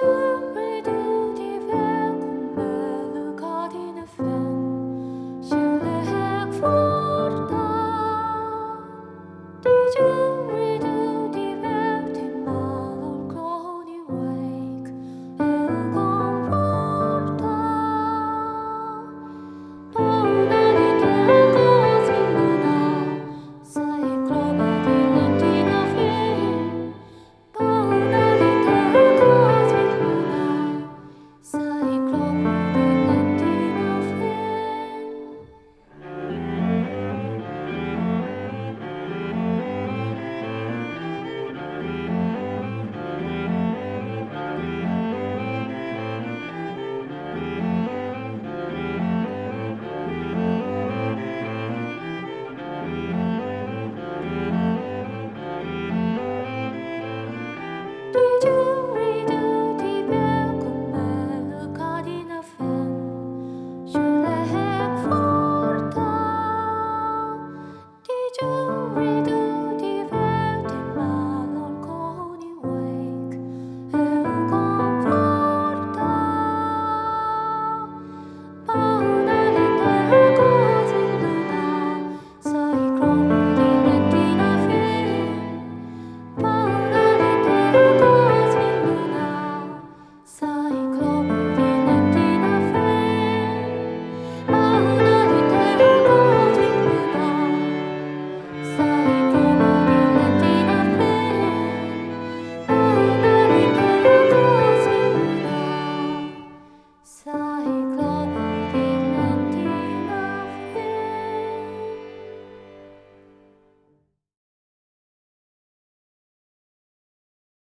you